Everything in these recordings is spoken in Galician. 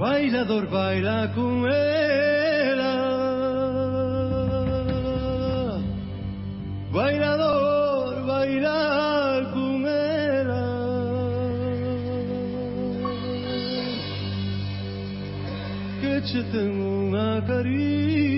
Bailador baila con ela Bailador baila con ela Que che tengo unha cariña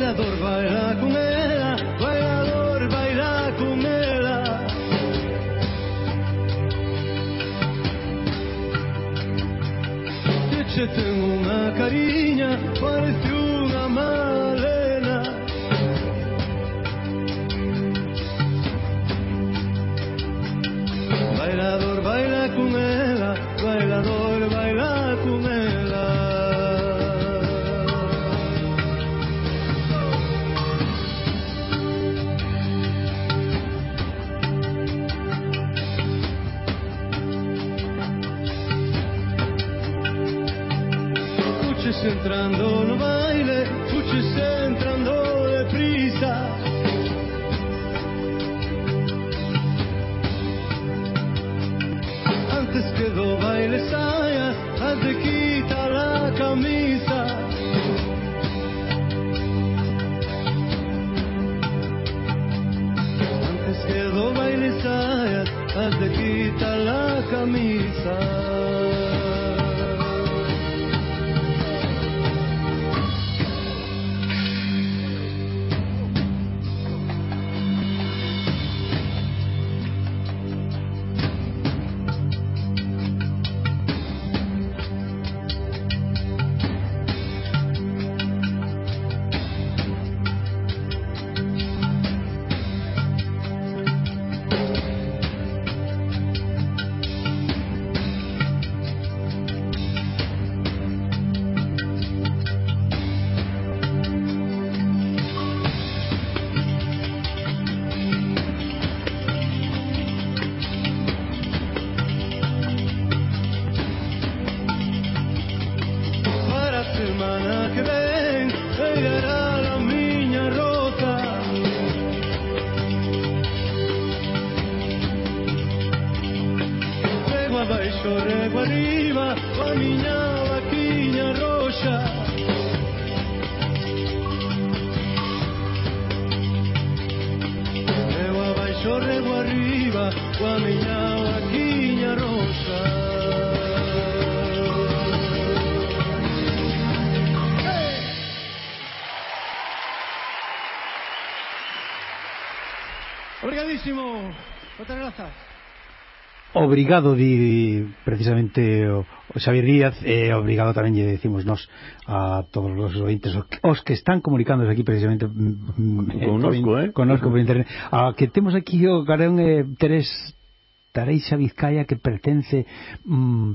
bailador, baila con ella, bailador, baila con ella. De ce te una carie? Buenísimo. Moitas grazas. Obrigado di precisamente o, o Xavier Díaz e eh, obrigado tamén lle decimos nós a todos os ointes os, os que están comunicándose aquí precisamente mm, mm, connosco, eh, connosco por internet. A que temos aquí o Carón eh, Teres Tareixa Vizcaya que pertence mm,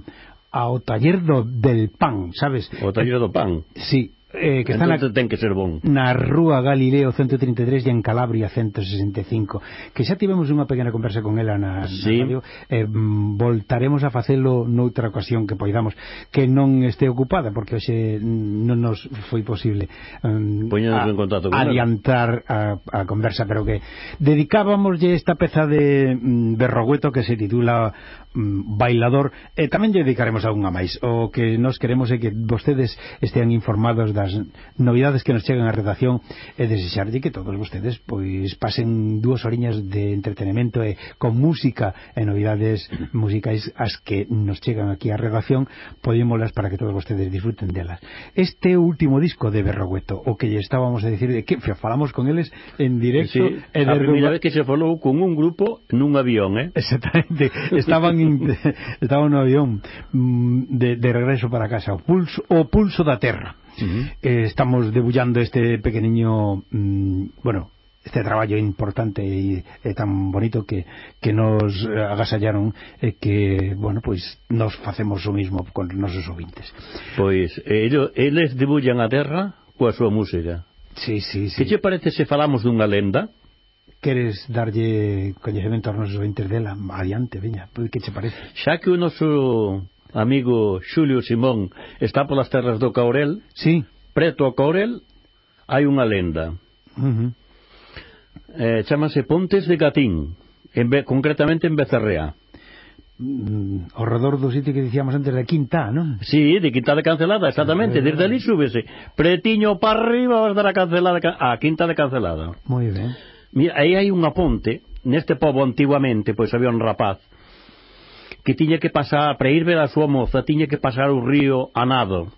ao taller do, del pan, sabes? O taller do pan. Sí, eh, que entón, están a, ten que ser bon. na Rúa Galileo 133 e en Calabria 165 que xa tivemos unha pequena conversa con ela na, sí. na radio eh, voltaremos a facelo noutra ocasión que poidamos que non este ocupada porque hoxe non nos foi posible um, a, en contacto con adiantar a, a conversa pero que dedicábamoslle esta peza de mm, Berrogueto que se titula mm, Bailador e tamén tamén dedicaremos a unha máis o que nos queremos é que vostedes estean informados da das novidades que nos chegan á redacción e desexarlle que todos vostedes pois pasen dúas oriñas de entretenimento e con música e novidades musicais as que nos chegan aquí á redacción podémolas para que todos vostedes disfruten delas. Este último disco de Berrogueto, o que lle estábamos a dicir de que falamos con eles en directo sí, e de a primeira vez que se falou con un grupo nun avión, eh? Exactamente. Estaban in, estaban no avión mm, de, de regreso para casa, o pulso, o pulso da terra. Uh -huh. eh, estamos debullando este pequeniño, mmm, bueno, este traballo importante e e eh, tan bonito que, que nos agasallaron e que, bueno, pois nos facemos o mismo con nosos ouvintes. Pois, eh, ellos, eles debullan a terra coa súa música. Sí, sí, sí. Que che parece se falamos dunha lenda? Queres darlle coñecemento aos nosos ouvintes dela? Adiante, veña, que che parece? Xa que o noso amigo Xulio Simón, está polas terras do Caurel, sí. preto ao Caurel, hai unha lenda. Uh -huh. eh, chamase Pontes de Gatín, en, concretamente en Becerrea mm, ao redor do sitio que dicíamos antes de Quinta, non? Sí, de Quinta de Cancelada, exactamente, desde ali súbese pretiño para arriba vas dar a Cancelada a Quinta de Cancelada moi ben Mira, aí hai unha ponte neste pobo antiguamente, pois había un rapaz que tiña que pasar, para ir ver a súa moza, tiña que pasar o río a nado.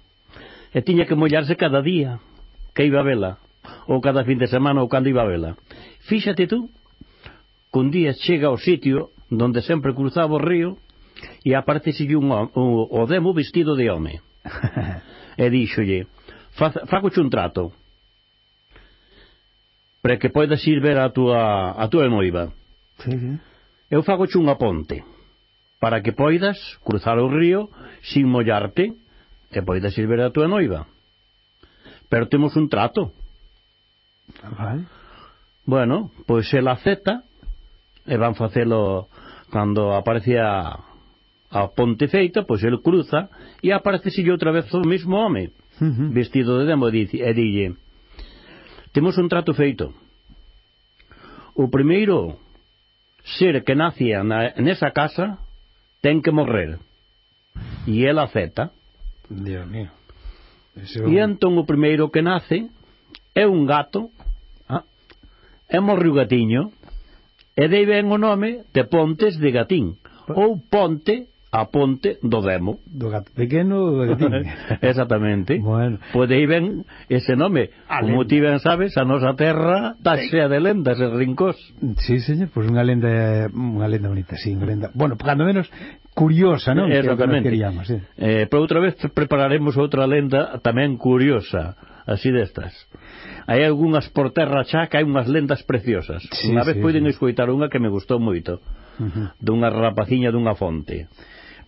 E tiña que mollarse cada día que iba a vela, ou cada fin de semana ou cando iba a vela. Fíxate tú, que un día chega ao sitio donde sempre cruzaba o río e aparte sigue un, un, o demo vestido de home. e díxolle, facoche un trato para que poidas ir ver a túa, a túa noiva. Sí, sí. Eu fagoche unha ponte para que poidas cruzar o río sin mollarte e poidas ir ver a túa noiva. Pero temos un trato. Vale. Bueno, pois el acepta e van facelo cando aparece a, a ponte feita, pois el cruza e aparece si outra vez o mesmo home uh -huh. vestido de demo e dille temos un trato feito o primeiro ser que nacía na, nesa casa ten que morrer. E ela acepta. Dios mío. Ese... E entón o primeiro que nace é un gato, ah, é morre o gatiño, e dei ben o nome de Pontes de Gatín, ou Ponte a ponte do demo. Do gato pequeno do gatín. Exactamente. Bueno. Pois aí ven ese nome. A Como lenda. ti ben sabes, a nosa terra está xea de lendas e rincós. Sí, señor, pois pues unha lenda unha lenda bonita, sí, unha lenda. Bueno, cando menos curiosa, non? Exactamente. Que queríamos, sí. eh, pero outra vez prepararemos outra lenda tamén curiosa, así destas. Hai algunhas por terra xa que hai unhas lendas preciosas. Sí, unha vez sí, poden sí. escoitar unha que me gustou moito uh -huh. dunha rapaciña dunha fonte.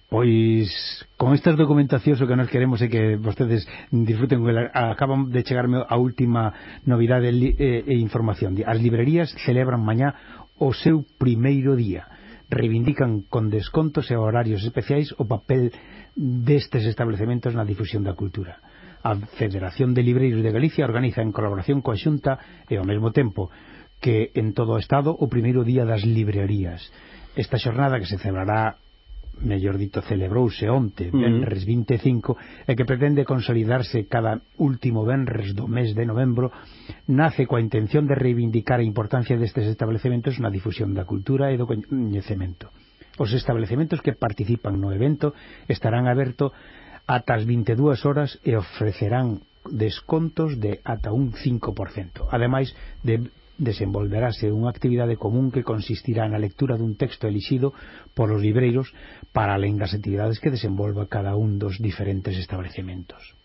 Pois con estas documentacións o que nos queremos é que vostedes disfruten acaban de chegarme a última novidade e, e información. As librerías celebran mañá o seu primeiro día. Reivindican con descontos e horarios especiais o papel destes establecementos na difusión da cultura. A Federación de Libreiros de Galicia organiza en colaboración coa Xunta e ao mesmo tempo que en todo o Estado o primeiro día das librerías esta xornada que se celebrará mellor dito celebrouse onte, mm-hmm. Benres 25, e que pretende consolidarse cada último Benres do mes de novembro, nace coa intención de reivindicar a importancia destes establecementos na difusión da cultura e do coñecemento. Os establecementos que participan no evento estarán aberto ata as 22 horas e ofrecerán descontos de ata un 5%, ademais de desenvolverase unha actividade común que consistirá na lectura dun texto elixido polos libreiros para alén das actividades que desenvolva cada un dos diferentes establecementos.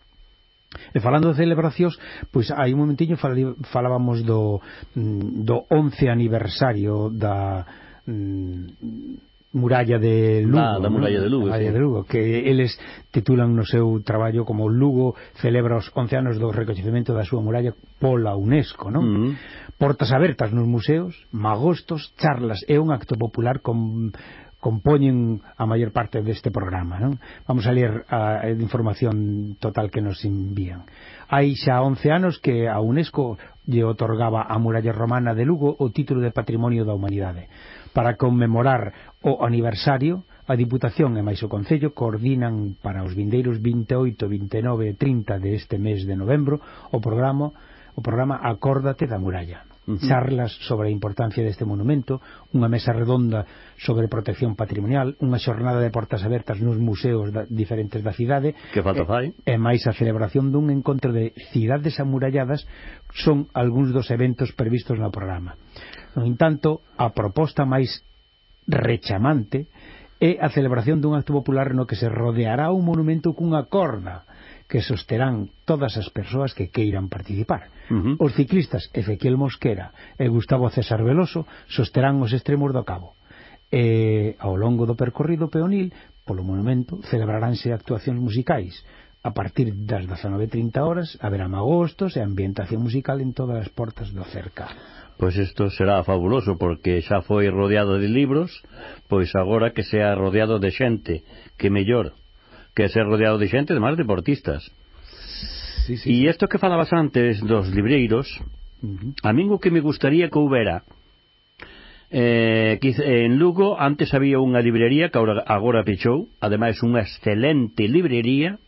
E falando de celebracións, pois hai un momentiño falábamos do, mm, do 11 aniversario da, mm, muralla de Lugo. Ah, da muralla de Lugo. Muralla de Lugo, que eles titulan no seu traballo como Lugo celebra os 11 anos do recoñecemento da súa muralla pola UNESCO, non? Uh -huh. Portas abertas nos museos, magostos, charlas, é un acto popular con compoñen a maior parte deste programa non? vamos a ler a, a información total que nos envían hai xa 11 anos que a UNESCO lle otorgaba a muralla romana de Lugo o título de Patrimonio da Humanidade. Para conmemorar o aniversario, a Diputación e máis o Concello coordinan para os vindeiros 28, 29 e 30 deste mes de novembro o programa o programa Acórdate da Muralla charlas sobre a importancia deste monumento, unha mesa redonda sobre protección patrimonial, unha xornada de portas abertas nos museos da, diferentes da cidade. Que falta fai? E, e máis a celebración dun encontro de cidades amuralladas son algúns dos eventos previstos no programa. No entanto, a proposta máis rechamante é a celebración dun acto popular no que se rodeará un monumento cunha corda que sosterán todas as persoas que queiran participar. Uh -huh. Os ciclistas Ezequiel Mosquera e Gustavo César Veloso sosterán os extremos do cabo. E, ao longo do percorrido peonil, polo monumento, celebraránse actuacións musicais. A partir das 19.30 horas haberá magostos e ambientación musical en todas as portas do cerca. Pois isto será fabuloso porque xa foi rodeado de libros, pois agora que sea rodeado de xente, que mellor que ser rodeado de xente de máis deportistas. Sí, sí. E isto que falabas antes dos libreiros, a min o que me gustaría que houbera eh, en Lugo antes había unha librería que agora, agora pechou, ademais unha excelente librería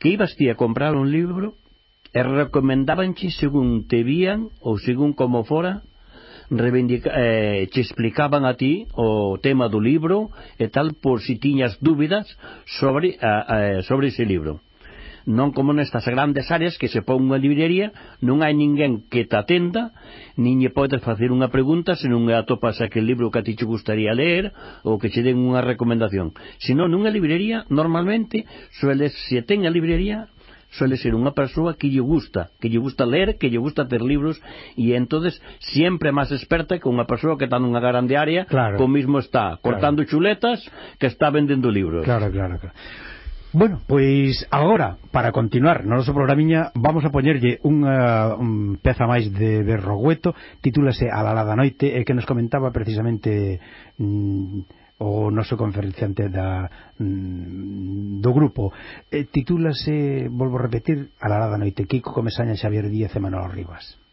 que ibas ti a comprar un libro e recomendabanche según te vían ou según como fora reivindica, eh, che explicaban a ti o tema do libro e tal por si tiñas dúbidas sobre, a, a, sobre ese libro non como nestas grandes áreas que se pon unha librería, non hai ninguén que te atenda, nin lle podes facer unha pregunta se non atopas aquel libro que a ti te gustaría ler ou que che den unha recomendación. Senón, nunha librería, normalmente, suele, se ten a librería, suele ser unha persoa que lle gusta, que lle gusta ler, que lle gusta ter libros e entonces sempre máis experta que unha persoa que está nunha grande área, claro. co mismo está cortando claro. chuletas que está vendendo libros. Claro, claro, claro. Bueno, pois agora, para continuar no noso programiña, vamos a poñerlle unha un peza máis de Berrogueto, titúlase A la da noite, e que nos comentaba precisamente mm, o noso conferenciante da, mm, do grupo e titúlase, volvo a repetir, a la da noite Kiko Comesaña, Xavier Díaz e Manolo Rivas.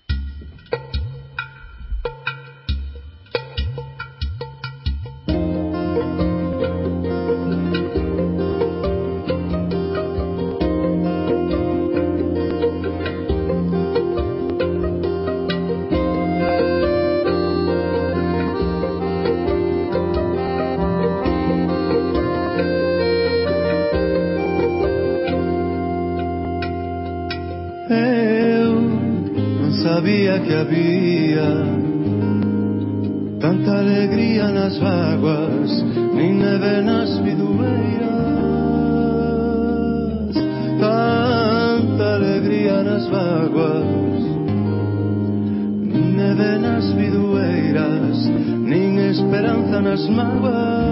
sabía que había tanta alegría nas aguas, nin neve nas vidueiras, tanta alegría nas aguas, nin neve nas vidueiras, nin esperanza nas mágoas.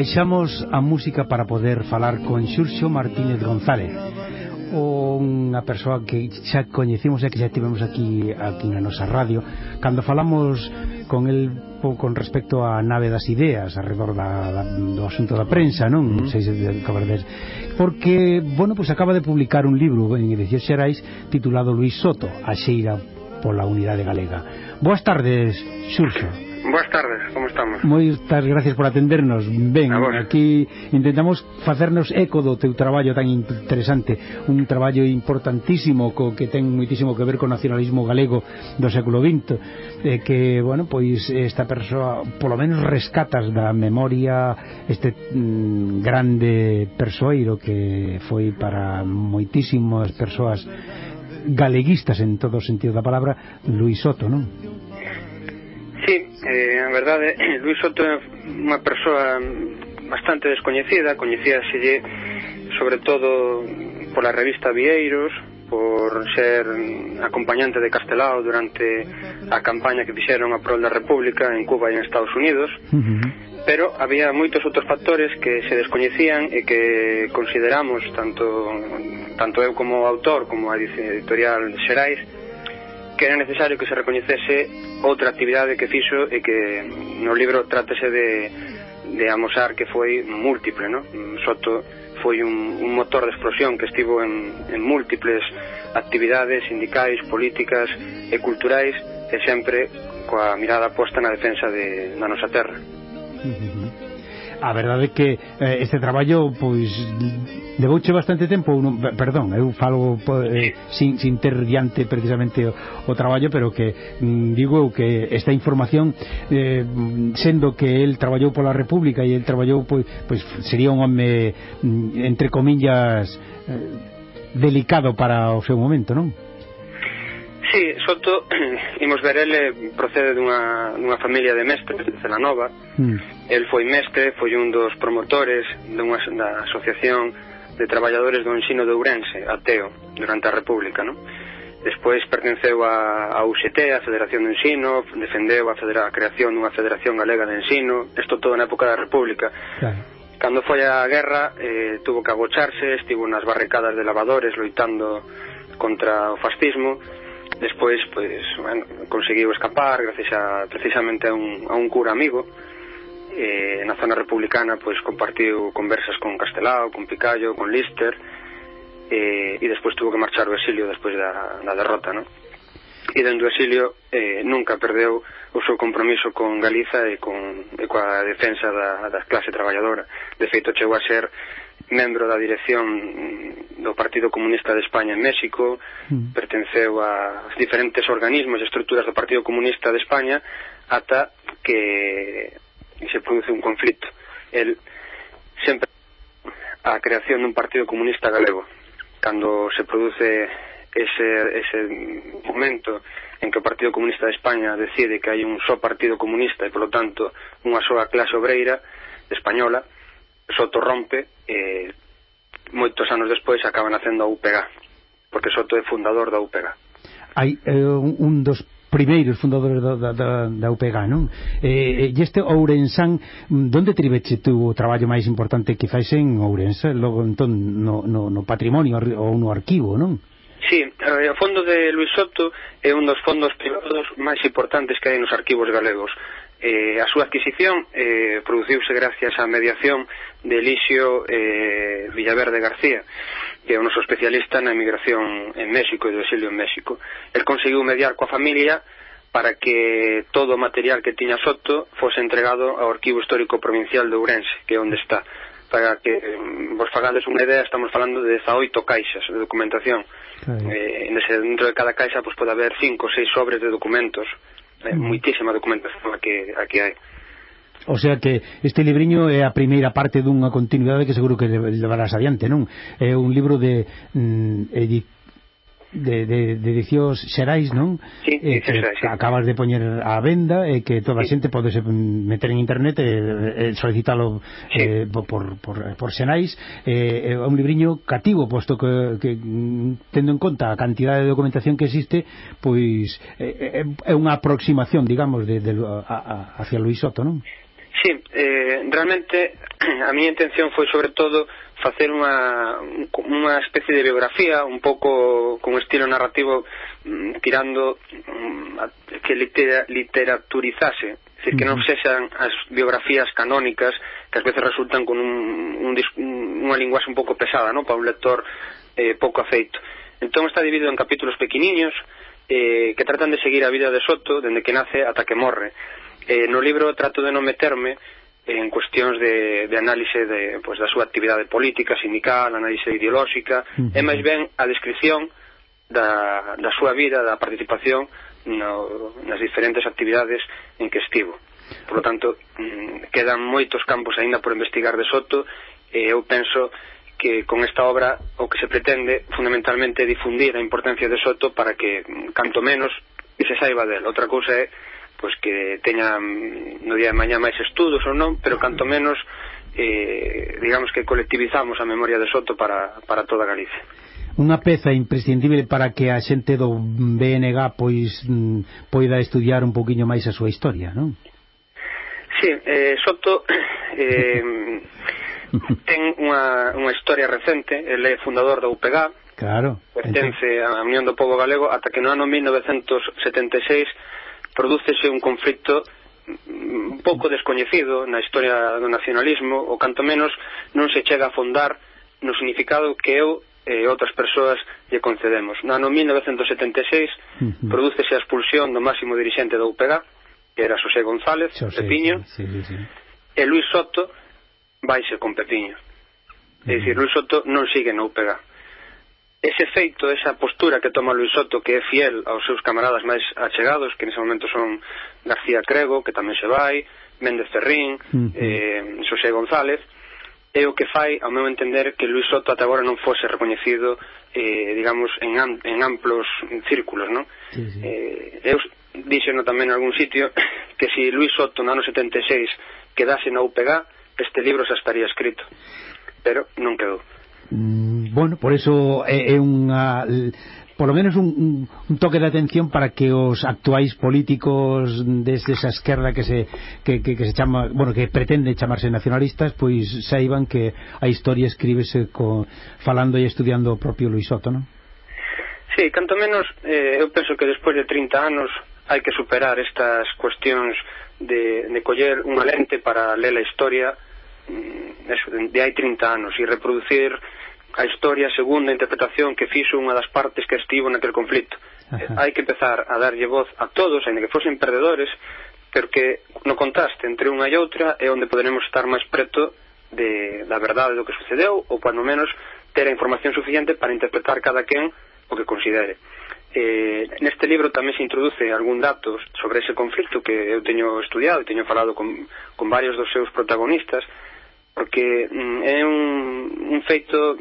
Baixamos a música para poder falar con Xurxo Martínez González unha persoa que xa coñecimos e que xa tivemos aquí aquí na nosa radio. Cando falamos con el con respecto á nave das ideas arredor da, da, do asunto da prensa non? non sei se cabardes porque, bueno, pois pues acaba de publicar un libro en Edicións Xerais titulado Luis Soto, a xeira pola unidade galega. Boas tardes, Xurxo. Boas tardes, como estamos? Moitas gracias por atendernos. Ben, ah, aquí intentamos facernos eco do teu traballo tan interesante, un traballo importantísimo co que ten muitísimo que ver co nacionalismo galego do século XX, eh, que, bueno, pois esta persoa polo menos rescatas da memoria este mm, grande persoeiro que foi para moitísimas persoas galeguistas en todo o sentido da palabra, Luis Soto, non? Sí, eh, a verdade, Luis Soto é unha persoa bastante descoñecida, coñecíaselle sobre todo pola revista Vieiros, por ser acompañante de Castelao durante a campaña que fixeron a prol da República en Cuba e en Estados Unidos. Uh -huh pero había moitos outros factores que se descoñecían e que consideramos tanto tanto eu como autor como a editorial Xerais que era necesario que se recoñecese outra actividade que fixo e que no libro trátese de, de amosar que foi múltiple, no? Soto foi un, un motor de explosión que estivo en, en múltiples actividades sindicais, políticas e culturais e sempre coa mirada posta na defensa de, da nosa terra. Uh -huh a verdade é que eh, este traballo pois levouche bastante tempo, non, perdón, eu falo eh, sin, sin ter diante precisamente o, o traballo, pero que mm, digo que esta información eh, sendo que el traballou pola República e el traballou pois, pois sería un home mm, entre comillas eh, delicado para o seu momento, non? Sí, Soto, imos ver, ele procede dunha, dunha familia de mestres de Celanova. Mm. El foi mestre, foi un dos promotores dunha, da Asociación de Traballadores do Ensino de Ourense, ateo, durante a República, non? Despois pertenceu a, a UCT, a Federación de Ensino, defendeu a, federa, a creación dunha Federación Galega de Ensino, isto todo na época da República. Claro. Cando foi a guerra, eh, tuvo que agocharse, estivo nas barricadas de lavadores loitando contra o fascismo, Despois, pois, bueno, conseguiu escapar gracias a, precisamente a un, a un cura amigo eh, na zona republicana pois compartiu conversas con Castelao, con Picallo, con Lister eh, e despois tuvo que marchar o exilio despois da, da derrota, non? E dentro do exilio eh, nunca perdeu o seu compromiso con Galiza e, con, e coa defensa da, da clase traballadora. De feito, chegou a ser membro da dirección do Partido Comunista de España en México, mm. pertenceu a diferentes organismos e estruturas do Partido Comunista de España ata que se produce un conflito. El sempre a creación dun Partido Comunista Galego. Cando se produce ese, ese momento en que o Partido Comunista de España decide que hai un só Partido Comunista e, polo tanto, unha soa clase obreira española, Soto rompe e moitos anos despois acaban facendo a UPG porque Soto é fundador da UPG Hai eh, un dos primeiros fundadores da, da, da, UPG, non? Eh, eh, e este Ourensán, donde triveche tú o traballo máis importante que fais en Ourense? Logo, entón, no, no, no patrimonio ou no arquivo, non? Sí, eh, o fondo de Luis Soto é un dos fondos privados máis importantes que hai nos arquivos galegos. Eh, a súa adquisición eh, produciuse gracias á mediación de Elixio eh, Villaverde García, que é un noso especialista na emigración en México e do exilio en México. El conseguiu mediar coa familia para que todo o material que tiña Soto fose entregado ao Arquivo Histórico Provincial de Ourense, que é onde está. Para que mm, vos fagades unha idea, estamos falando de 18 caixas de documentación. Eh, dentro de cada caixa pues, pode haber 5 ou 6 sobres de documentos Eh, é moitísima documentación a que, a que hai O sea que este libriño é a primeira parte dunha continuidade que seguro que levarás adiante, non? É un libro de mm, editor de, de, de Diccións Xerais, non? Sí, eh, que xerais, sí. acabas de poñer a venda e eh, que toda a sí. xente podese meter en internet e eh, solicitalo sí. eh, por, por, por Xerais eh, é un libriño cativo posto que, que tendo en conta a cantidade de documentación que existe pois eh, eh, é unha aproximación digamos de, de, a, a, hacia Luis Soto, non? Sí, eh, realmente a miña intención foi sobre todo facer unha, unha especie de biografía un pouco con estilo narrativo mm, tirando mm, que litera, literaturizase. É dicir, que non sexan as biografías canónicas que ás veces resultan con un, un, un unha linguaxe un pouco pesada non? para un lector eh, pouco afeito. Entón está dividido en capítulos pequeniños eh, que tratan de seguir a vida de Soto dende que nace ata que morre. Eh, no libro trato de non meterme en cuestións de, de análise de, pues, da súa actividade política, sindical, análise ideolóxica, uh -huh. é máis ben a descripción da, da súa vida, da participación no, nas diferentes actividades en que estivo. Por lo tanto, mm, quedan moitos campos aínda por investigar de Soto e eu penso que con esta obra o que se pretende fundamentalmente é difundir a importancia de Soto para que mm, canto menos se saiba del. Outra cousa é pois que teñan no día de mañá máis estudos ou non, pero canto menos eh, digamos que colectivizamos a memoria de Soto para, para toda Galicia. Unha peza imprescindible para que a xente do BNG pois mm, poida estudiar un poquinho máis a súa historia, non? Sí, eh, Soto eh, ten unha, unha historia recente, ele é fundador da UPG, claro, pertence entón. á Unión do Pobo Galego ata que no ano 1976 prodúcese un conflicto mm, un pouco descoñecido na historia do nacionalismo, ou canto menos non se chega a fondar no significado que eu e outras persoas lle concedemos. No ano 1976 uh -huh. prodúcese a expulsión do máximo dirixente da UPG, que era José González, José, de Piño, sí, sí, sí. e Luis Soto vaise con Pepiño. É dicir, Luis Soto non sigue na UPG ese feito, esa postura que toma Luis Soto que é fiel aos seus camaradas máis achegados que nese momento son García Crego que tamén se vai, Méndez Ferrín uh -huh. eh, Xosé González é o que fai, ao meu entender, que Luis Soto ata agora non fose recoñecido eh, digamos, en, am, en amplos círculos, non? Sí, sí. Eh, eu dixeno tamén en algún sitio que se si Luis Soto no ano 76 quedase na UPG, este libro xa estaría escrito pero non quedou. Mm, bueno, por eso é, é unha polo menos un, un toque de atención para que os actuais políticos desde esa esquerda que se que, que, que se chama, bueno, que pretende chamarse nacionalistas, pois saiban que a historia escríbese co, falando e estudiando o propio Luis Soto, non? Sí, canto menos eh, eu penso que despois de 30 anos hai que superar estas cuestións de, de coller unha lente para ler a historia Mm, de hai 30 anos e reproducir a historia segundo a interpretación que fixo unha das partes que estivo naquele conflito. Ajá. Eh, hai que empezar a darlle voz a todos, ainda que fosen perdedores, porque no contraste entre unha e outra é onde poderemos estar máis preto de, da verdade do que sucedeu ou, pano menos, ter a información suficiente para interpretar cada quen o que considere. Eh, neste libro tamén se introduce algún datos sobre ese conflicto que eu teño estudiado e teño falado con, con varios dos seus protagonistas porque mm, é un, un feito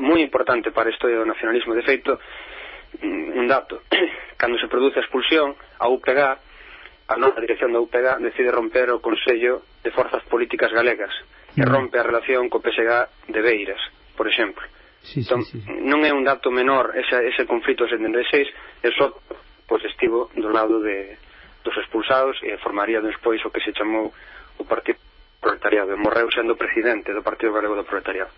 moi importante para a historia do nacionalismo. De feito, mm, un dato, cando se produce a expulsión, a UPG, a nova dirección da UPG, decide romper o Consello de Forzas Políticas Galegas, e mm. rompe a relación co PSG de Beiras, por exemplo. Sí, entón, sí, sí. Non é un dato menor ese, ese conflito de 76, é só pois, estivo do lado de, dos expulsados e formaría despois o que se chamou o Partido proletariado morreu sendo presidente do Partido Galego do Proletariado.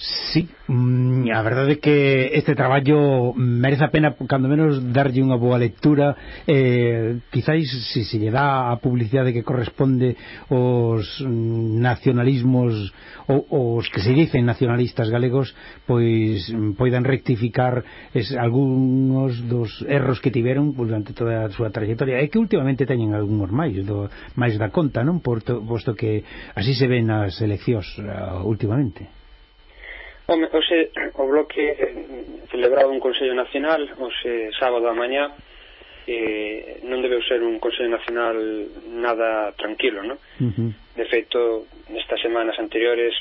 Sí, mm, a verdade é que este traballo merece a pena, cando menos, darlle unha boa lectura. Eh, quizáis, se se lle dá a publicidade que corresponde os mm, nacionalismos ou os que se dicen nacionalistas galegos, pois mm, poidan rectificar es, algúns dos erros que tiveron durante toda a súa trayectoria. E que últimamente teñen algúns máis, do, máis da conta, non? Porto, posto que así se ven as eleccións uh, últimamente. Home, hoxe o bloque eh, celebrado un Consello Nacional hoxe sábado a mañá eh, non debeu ser un Consello Nacional nada tranquilo, non? Uh -huh. De feito, nestas semanas anteriores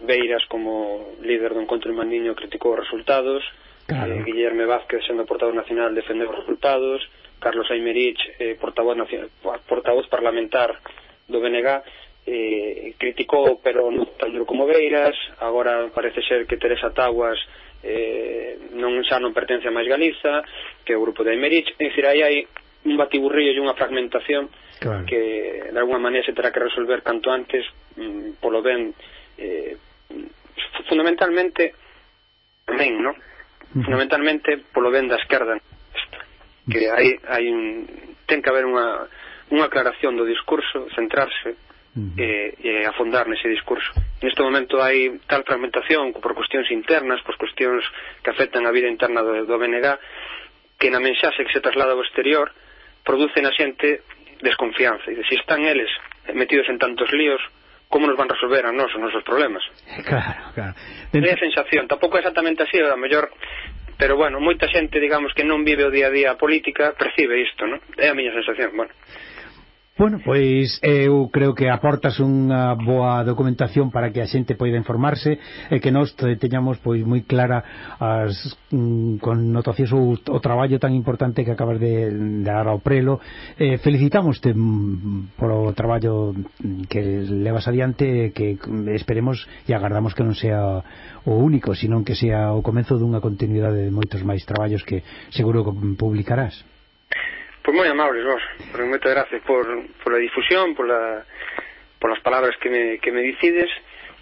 Beiras como líder do encontro en Mandiño criticou os resultados claro. eh, Guillerme Vázquez sendo portavoz nacional defendeu os resultados Carlos Aymerich eh, portavoz, portavoz parlamentar do BNG eh, criticou pero non tan duro como Beiras agora parece ser que Teresa Taguas eh, non xa non pertence a máis Galiza que o grupo de Aymerich é dicir, aí hai un batiburrillo e unha fragmentación claro. que de alguma maneira se terá que resolver canto antes mm, polo ben eh, fundamentalmente ben, non? Uh -huh. fundamentalmente polo ben da esquerda que hai, hai un, ten que haber unha, unha aclaración do discurso centrarse uh -huh. Eh, e, eh, e afondar nese discurso. Neste momento hai tal fragmentación por cuestións internas, por cuestións que afectan a vida interna do, do BNG, que na mensaxe que se traslada ao exterior produce na xente desconfianza. E se están eles metidos en tantos líos, como nos van resolver a nós os nosos problemas? Claro, claro. Dentro... É a sensación, tampouco é exactamente así, a mellor pero bueno, moita xente, digamos, que non vive o día a día a política, percibe isto, non? É a miña sensación, bueno. Bueno, pois eh, eu creo que aportas unha boa documentación para que a xente poida informarse e que nós teñamos pois moi clara as mm, connotacións o, o traballo tan importante que acabas de, de dar ao prelo. Eh, felicitamoste mm, por o traballo que levas adiante que esperemos e agardamos que non sea o único, sino que sea o comezo dunha continuidade de moitos máis traballos que seguro que publicarás. Pois moi amables vos, pero moitas gracias por, por a difusión, por, la, por as palabras que me, que me dicides,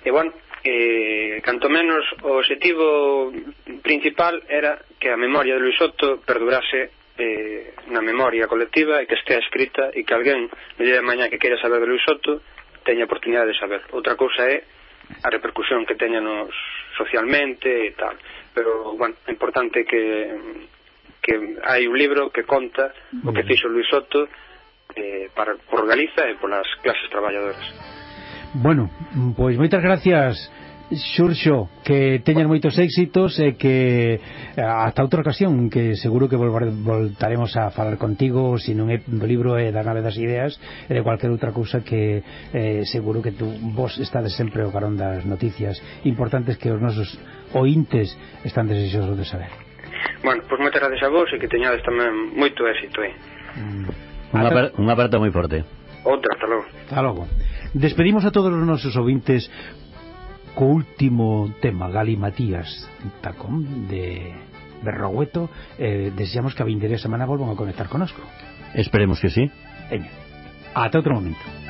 e bueno, eh, canto menos o objetivo principal era que a memoria de Luis Soto perdurase eh, na memoria colectiva e que estea escrita e que alguén no día de mañá que queira saber de Luis Soto teña oportunidade de saber. Outra cousa é a repercusión que teña nos socialmente e tal. Pero, bueno, é importante que que hai un libro que conta o que fixo Luis Soto eh, para, por Galiza e polas clases traballadoras. Bueno, pois moitas gracias Xurxo, que teñan moitos éxitos e que eh, hasta outra ocasión que seguro que voltaremos a falar contigo se non é do libro é da nave das ideas e de cualquier outra cousa que eh, seguro que tú, vos estades sempre o carón das noticias importantes que os nosos ointes están desexosos de saber Bueno, pois moitas gracias a vos e que teñades tamén moito éxito aí. Mm. Unha, per, unha aperta moi forte. Outra, hasta logo. Hasta logo. Despedimos a todos os nosos ouvintes co último tema, Gali Matías, tacón de Berrogueto. Eh, deseamos que a vindeira semana volvan a conectar conosco. Esperemos que sí. Eña. Ata outro momento.